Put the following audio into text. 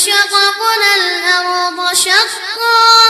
وشققنا الأرض شقا.